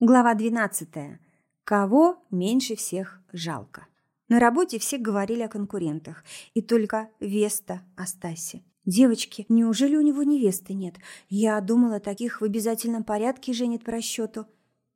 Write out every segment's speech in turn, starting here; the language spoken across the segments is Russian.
Глава 12. Кого меньше всех жалко? На работе все говорили о конкурентах, и только Веста о Стасе. Девочки, неужели у него невесты нет? Я думала, таких в обязательном порядке женит по расчету.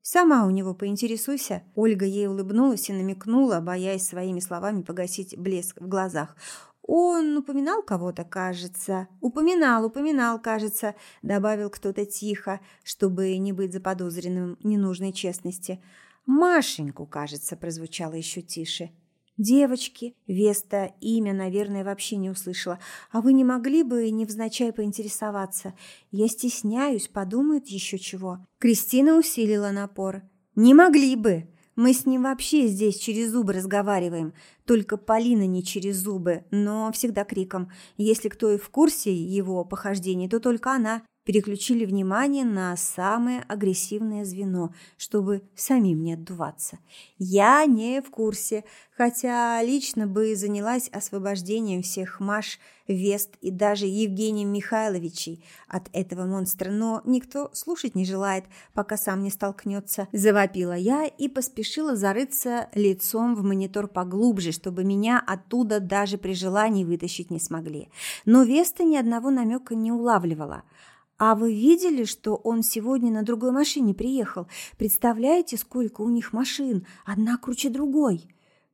Сама у него поинтересуйся. Ольга ей улыбнулась и намекнула, боясь своими словами погасить блеск в глазах. «Он упоминал кого-то, кажется». «Упоминал, упоминал, кажется», – добавил кто-то тихо, чтобы не быть заподозренным ненужной честности. «Машеньку, кажется», – прозвучало еще тише. «Девочки», – Веста имя, наверное, вообще не услышала. «А вы не могли бы невзначай поинтересоваться? Я стесняюсь, подумают еще чего». Кристина усилила напор. «Не могли бы!» Мы с ним вообще здесь через зубы разговариваем. Только Полина не через зубы, но всегда криком. Если кто и в курсе его похождений, то только она переключили внимание на самое агрессивное звено, чтобы самим не отдуваться. Я не в курсе, хотя лично бы занялась освобождением всех Маш, Вест и даже Евгением Михайловичей от этого монстра, но никто слушать не желает, пока сам не столкнется. Завопила я и поспешила зарыться лицом в монитор поглубже, чтобы меня оттуда даже при желании вытащить не смогли. Но Веста ни одного намека не улавливала – а вы видели, что он сегодня на другой машине приехал? Представляете, сколько у них машин? Одна круче другой.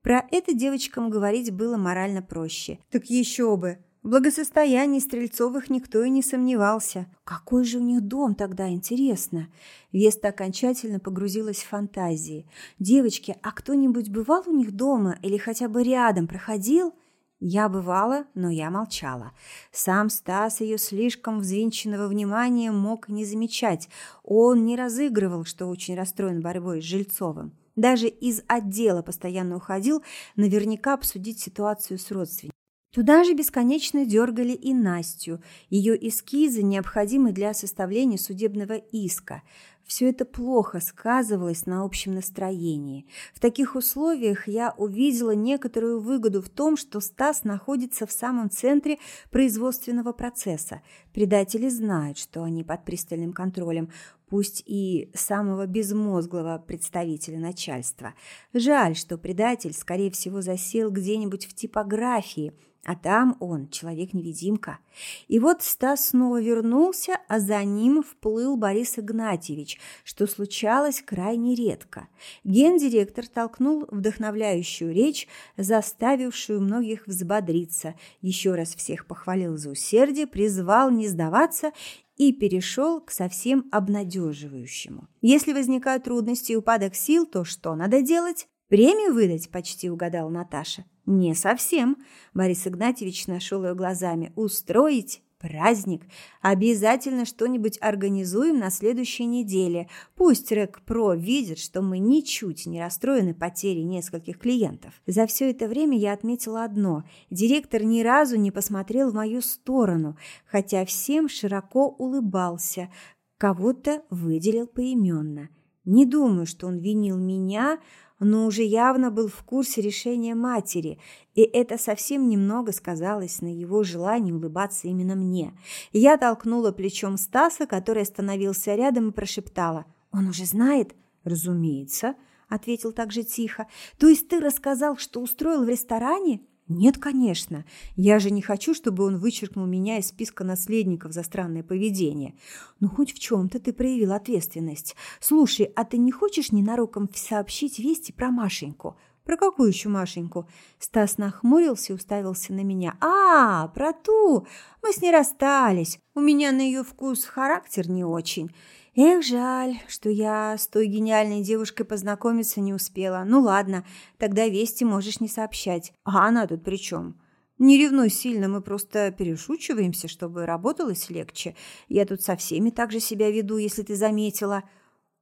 Про это девочкам говорить было морально проще. Так еще бы. В благосостоянии Стрельцовых никто и не сомневался. Какой же у них дом тогда, интересно? Веста окончательно погрузилась в фантазии. Девочки, а кто-нибудь бывал у них дома или хотя бы рядом проходил? Я бывала, но я молчала. Сам Стас ее слишком взвинченного внимания мог не замечать. Он не разыгрывал, что очень расстроен борьбой с Жильцовым. Даже из отдела постоянно уходил, наверняка обсудить ситуацию с родственниками. Туда же бесконечно дергали и Настю. Ее эскизы необходимы для составления судебного иска. Все это плохо сказывалось на общем настроении. В таких условиях я увидела некоторую выгоду в том, что Стас находится в самом центре производственного процесса. Предатели знают, что они под пристальным контролем, пусть и самого безмозглого представителя начальства. Жаль, что предатель, скорее всего, засел где-нибудь в типографии – а там он, человек-невидимка. И вот Стас снова вернулся, а за ним вплыл Борис Игнатьевич, что случалось крайне редко. Гендиректор толкнул вдохновляющую речь, заставившую многих взбодриться, еще раз всех похвалил за усердие, призвал не сдаваться и перешел к совсем обнадеживающему. Если возникают трудности и упадок сил, то что надо делать? Премию выдать, почти угадал Наташа. Не совсем. Борис Игнатьевич нашел ее глазами. Устроить праздник. Обязательно что-нибудь организуем на следующей неделе. Пусть Рек Про видит, что мы ничуть не расстроены потерей нескольких клиентов. За все это время я отметила одно. Директор ни разу не посмотрел в мою сторону, хотя всем широко улыбался. Кого-то выделил поименно. Не думаю, что он винил меня, но уже явно был в курсе решения матери, и это совсем немного сказалось на его желании улыбаться именно мне. Я толкнула плечом Стаса, который остановился рядом и прошептала. «Он уже знает?» «Разумеется», — ответил также тихо. «То есть ты рассказал, что устроил в ресторане?» Нет, конечно. Я же не хочу, чтобы он вычеркнул меня из списка наследников за странное поведение. Но хоть в чем-то ты проявил ответственность. Слушай, а ты не хочешь ненароком сообщить вести про Машеньку? Про какую еще Машеньку? Стас нахмурился и уставился на меня. А, про ту. Мы с ней расстались. У меня на ее вкус характер не очень. Эх, жаль, что я с той гениальной девушкой познакомиться не успела. Ну ладно, тогда вести можешь не сообщать. А она тут при чем? Не ревнуй сильно, мы просто перешучиваемся, чтобы работалось легче. Я тут со всеми так же себя веду, если ты заметила.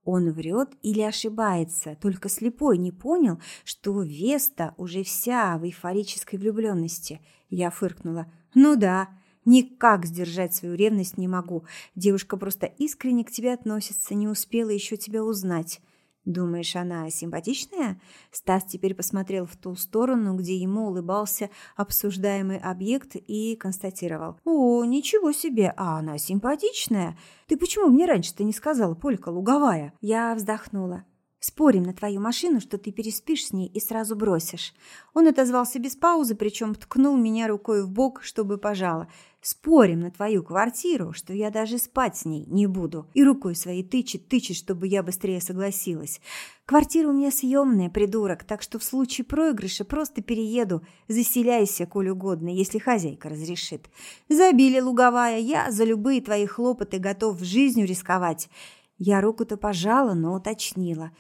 Он врет или ошибается, только слепой не понял, что Веста уже вся в эйфорической влюбленности. Я фыркнула. Ну да, Никак сдержать свою ревность не могу. Девушка просто искренне к тебе относится, не успела еще тебя узнать. Думаешь, она симпатичная? Стас теперь посмотрел в ту сторону, где ему улыбался обсуждаемый объект и констатировал. О, ничего себе, а она симпатичная. Ты почему мне раньше-то не сказала, Полька луговая? Я вздохнула. Спорим на твою машину, что ты переспишь с ней и сразу бросишь. Он отозвался без паузы, причем ткнул меня рукой в бок, чтобы пожала. Спорим на твою квартиру, что я даже спать с ней не буду. И рукой своей тычет, тычет, чтобы я быстрее согласилась. Квартира у меня съемная, придурок, так что в случае проигрыша просто перееду. Заселяйся, коль угодно, если хозяйка разрешит. Забили луговая, я за любые твои хлопоты готов жизнью рисковать. Я руку-то пожала, но уточнила.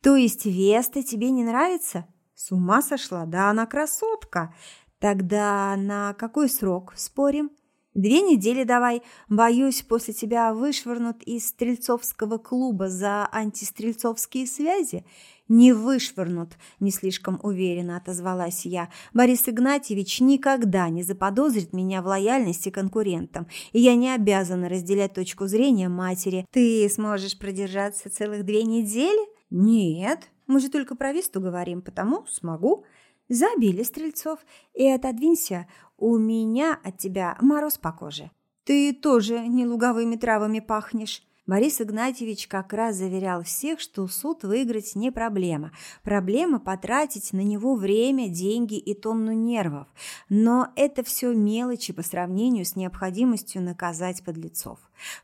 То есть Веста тебе не нравится? С ума сошла, да она красотка. Тогда на какой срок спорим? Две недели давай. Боюсь, после тебя вышвырнут из стрельцовского клуба за антистрельцовские связи. Не вышвырнут, не слишком уверенно отозвалась я. Борис Игнатьевич никогда не заподозрит меня в лояльности конкурентам, и я не обязана разделять точку зрения матери. Ты сможешь продержаться целых две недели? Нет, мы же только про Весту говорим, потому смогу. Забили стрельцов и отодвинься, у меня от тебя мороз по коже. Ты тоже не луговыми травами пахнешь. Борис Игнатьевич как раз заверял всех, что суд выиграть не проблема. Проблема потратить на него время, деньги и тонну нервов. Но это все мелочи по сравнению с необходимостью наказать подлецов.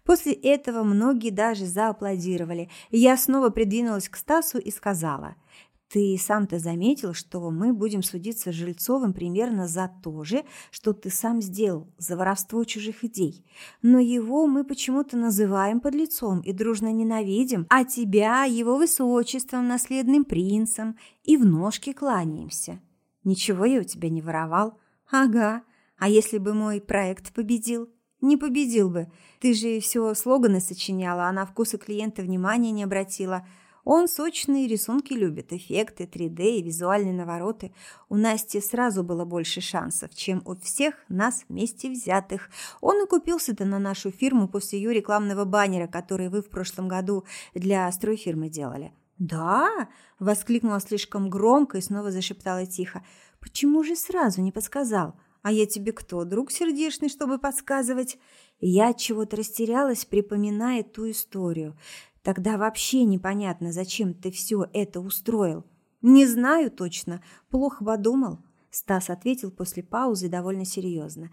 После этого многие даже зааплодировали. Я снова придвинулась к Стасу и сказала – ты сам-то заметил, что мы будем судиться с Жильцовым примерно за то же, что ты сам сделал, за воровство чужих идей. Но его мы почему-то называем подлецом и дружно ненавидим, а тебя его высочеством, наследным принцем, и в ножки кланяемся. Ничего я у тебя не воровал. Ага. А если бы мой проект победил? Не победил бы. Ты же все слоганы сочиняла, а на вкусы клиента внимания не обратила – он сочные рисунки любит, эффекты, 3D и визуальные навороты. У Насти сразу было больше шансов, чем у всех нас вместе взятых. Он и купился-то на нашу фирму после ее рекламного баннера, который вы в прошлом году для стройфирмы делали. «Да?» – воскликнула слишком громко и снова зашептала тихо. «Почему же сразу не подсказал? А я тебе кто, друг сердечный, чтобы подсказывать?» Я чего-то растерялась, припоминая ту историю. Тогда вообще непонятно, зачем ты все это устроил. Не знаю точно, плохо подумал. Стас ответил после паузы довольно серьезно.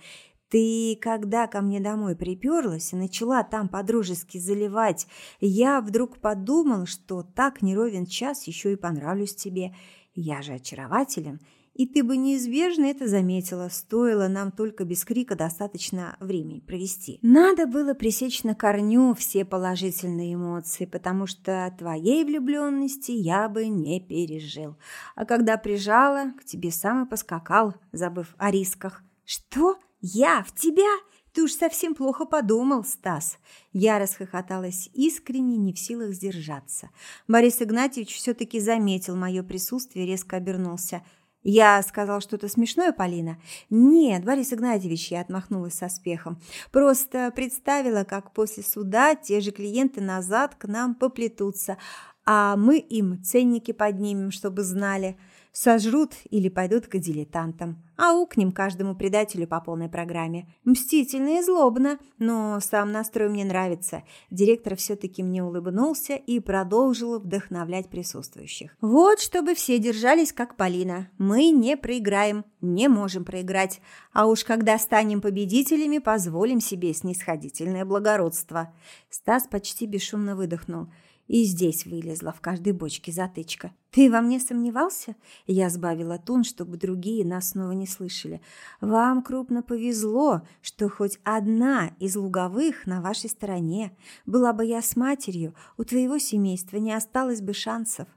Ты когда ко мне домой приперлась и начала там подружески заливать, я вдруг подумал, что так не ровен час еще и понравлюсь тебе. Я же очарователен и ты бы неизбежно это заметила, стоило нам только без крика достаточно времени провести. Надо было пресечь на корню все положительные эмоции, потому что твоей влюбленности я бы не пережил. А когда прижала, к тебе сам и поскакал, забыв о рисках. Что? Я? В тебя? Ты уж совсем плохо подумал, Стас. Я расхохоталась искренне, не в силах сдержаться. Борис Игнатьевич все-таки заметил мое присутствие резко обернулся – я сказал что-то смешное, Полина? Нет, Борис Игнатьевич, я отмахнулась со спехом. Просто представила, как после суда те же клиенты назад к нам поплетутся, а мы им ценники поднимем, чтобы знали сожрут или пойдут к дилетантам. А укнем каждому предателю по полной программе. Мстительно и злобно, но сам настрой мне нравится. Директор все-таки мне улыбнулся и продолжил вдохновлять присутствующих. Вот, чтобы все держались как Полина. Мы не проиграем, не можем проиграть. А уж когда станем победителями, позволим себе снисходительное благородство. Стас почти бесшумно выдохнул – и здесь вылезла в каждой бочке затычка. «Ты во мне сомневался?» Я сбавила тон, чтобы другие нас снова не слышали. «Вам крупно повезло, что хоть одна из луговых на вашей стороне. Была бы я с матерью, у твоего семейства не осталось бы шансов».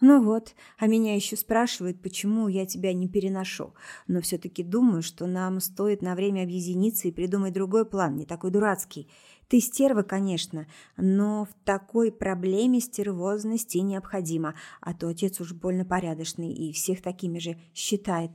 Ну вот, а меня еще спрашивают, почему я тебя не переношу. Но все-таки думаю, что нам стоит на время объединиться и придумать другой план, не такой дурацкий. Ты стерва, конечно, но в такой проблеме стервозности необходима, а то отец уж больно порядочный и всех такими же считает.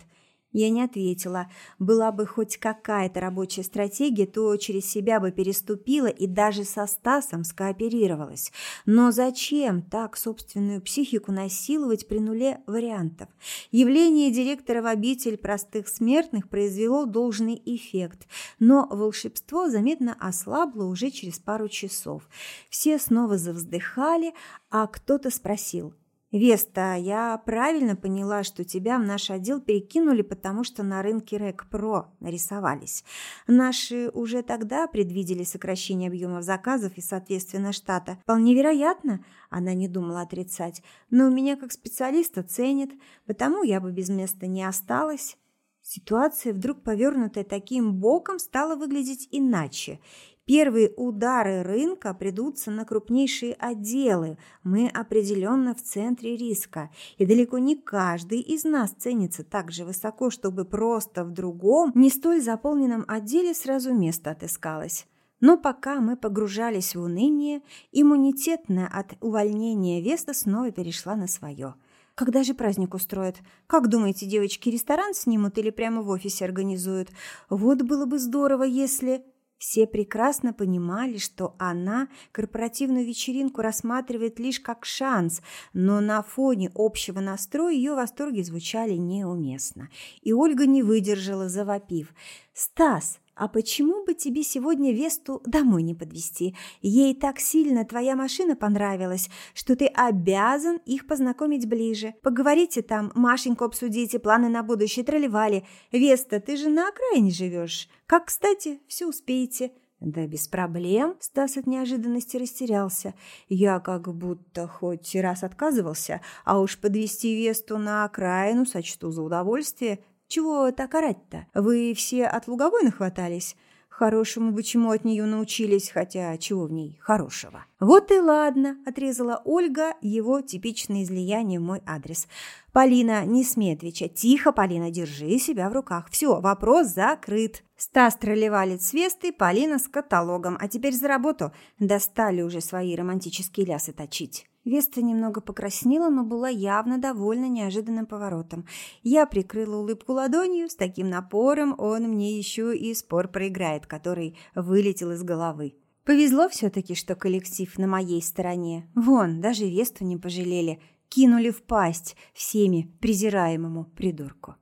Я не ответила. Была бы хоть какая-то рабочая стратегия, то через себя бы переступила и даже со Стасом скооперировалась. Но зачем так собственную психику насиловать при нуле вариантов? Явление директора в обитель простых смертных произвело должный эффект, но волшебство заметно ослабло уже через пару часов. Все снова завздыхали, а кто-то спросил – Веста, я правильно поняла, что тебя в наш отдел перекинули, потому что на рынке Рек Про нарисовались. Наши уже тогда предвидели сокращение объемов заказов и, соответственно, штата. Вполне вероятно, она не думала отрицать, но меня как специалиста ценят, потому я бы без места не осталась. Ситуация, вдруг повернутая таким боком, стала выглядеть иначе. Первые удары рынка придутся на крупнейшие отделы. Мы определенно в центре риска. И далеко не каждый из нас ценится так же высоко, чтобы просто в другом, не столь заполненном отделе сразу место отыскалось. Но пока мы погружались в уныние, иммунитетная от увольнения Веста снова перешла на свое. Когда же праздник устроят? Как думаете, девочки ресторан снимут или прямо в офисе организуют? Вот было бы здорово, если... Все прекрасно понимали, что она корпоративную вечеринку рассматривает лишь как шанс, но на фоне общего настроя ее восторги звучали неуместно. И Ольга не выдержала, завопив. «Стас, а почему бы тебе сегодня Весту домой не подвести? Ей так сильно твоя машина понравилась, что ты обязан их познакомить ближе. Поговорите там, Машеньку обсудите, планы на будущее тролливали. Веста, ты же на окраине живешь. Как, кстати, все успеете». «Да без проблем», – Стас от неожиданности растерялся. «Я как будто хоть раз отказывался, а уж подвести Весту на окраину сочту за удовольствие. Чего так орать-то? Вы все от луговой нахватались? Хорошему бы чему от нее научились, хотя чего в ней хорошего? Вот и ладно, отрезала Ольга его типичное излияние в мой адрес. Полина, не смей отвечать. Тихо, Полина, держи себя в руках. Все, вопрос закрыт. Стас тролливали цвесты, Полина с каталогом. А теперь за работу. Достали уже свои романтические лясы точить. Веста немного покраснела, но была явно довольна неожиданным поворотом. Я прикрыла улыбку ладонью, с таким напором он мне еще и спор проиграет, который вылетел из головы. Повезло все-таки, что коллектив на моей стороне. Вон, даже Весту не пожалели, кинули в пасть всеми презираемому придурку.